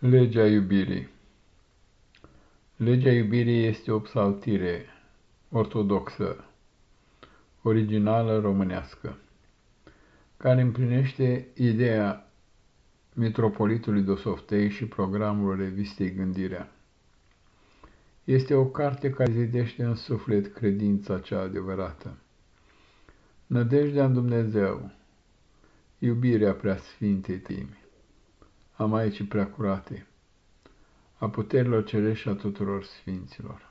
Legea iubirii. Legea iubirii este o psaltire ortodoxă, originală românească, care împlinește ideea Mitropolitului Dosoftei și programul revistei Gândirea. Este o carte care zidește în suflet credința cea adevărată, nădejdea în Dumnezeu, iubirea preasfintei timi a Maicii Preacurate, a puterilor cerești și a tuturor sfinților.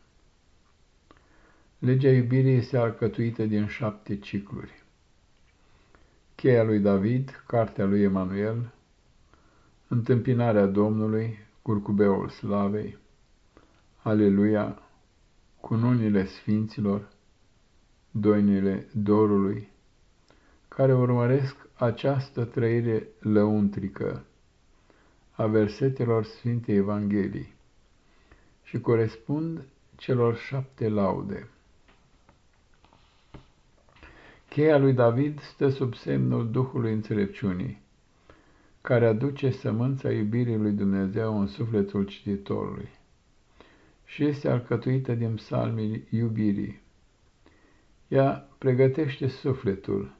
Legea iubirii este alcătuită din șapte cicluri. Cheia lui David, cartea lui Emanuel, întâmpinarea Domnului, curcubeul slavei, Aleluia, cununile sfinților, doinile dorului, care urmăresc această trăire lăuntrică a versetelor Sfintei Evangheliei și corespund celor șapte laude. Cheia lui David stă sub semnul Duhului Înțelepciunii, care aduce sămânța iubirii lui Dumnezeu în sufletul cititorului și este alcătuită din psalmii iubirii. Ea pregătește sufletul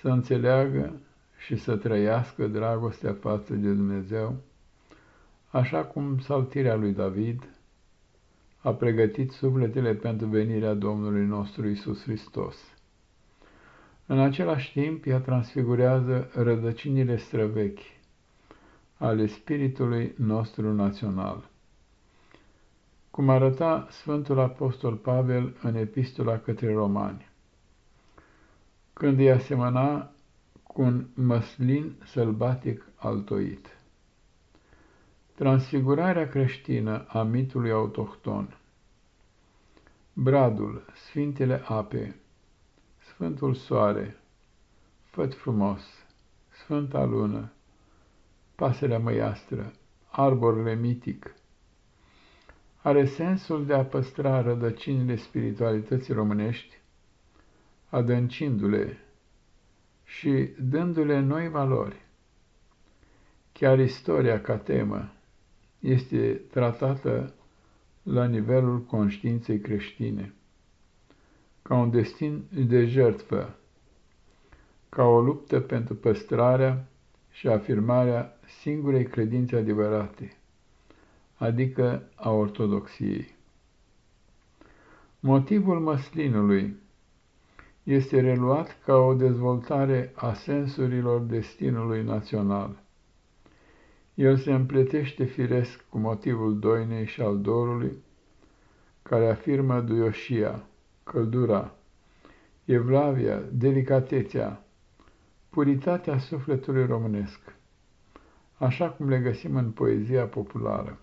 să înțeleagă și să trăiască dragostea față de Dumnezeu, așa cum saltirea lui David a pregătit sufletele pentru venirea Domnului nostru Isus Hristos. În același timp, ea transfigurează rădăcinile străvechi ale spiritului nostru național. Cum arăta Sfântul Apostol Pavel în epistola către romani, când îi asemăna cu un măslin sălbatic altoit. Transfigurarea creștină a mitului autohton Bradul, Sfintele Ape, Sfântul Soare, Făt frumos, Sfânta Lună, Pasărea Măiastră, Arborele mitic, are sensul de a păstra rădăcinile spiritualității românești, adâncindu-le și dându-le noi valori. Chiar istoria ca temă este tratată la nivelul conștiinței creștine, ca un destin de jertfă, ca o luptă pentru păstrarea și afirmarea singurei credințe adevărate, adică a ortodoxiei. Motivul măslinului este reluat ca o dezvoltare a sensurilor destinului național. El se împletește firesc cu motivul doinei și al dorului, care afirmă duioșia, căldura, evlavia, delicatețea, puritatea sufletului românesc, așa cum le găsim în poezia populară.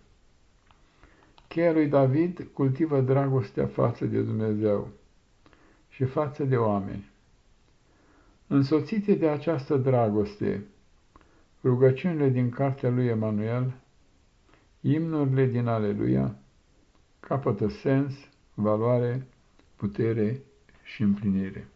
Cheia lui David cultivă dragostea față de Dumnezeu și față de oameni. Însoțite de această dragoste, rugăciunile din cartea lui Emanuel, imnurile din Aleluia, capătă sens, valoare, putere și împlinire.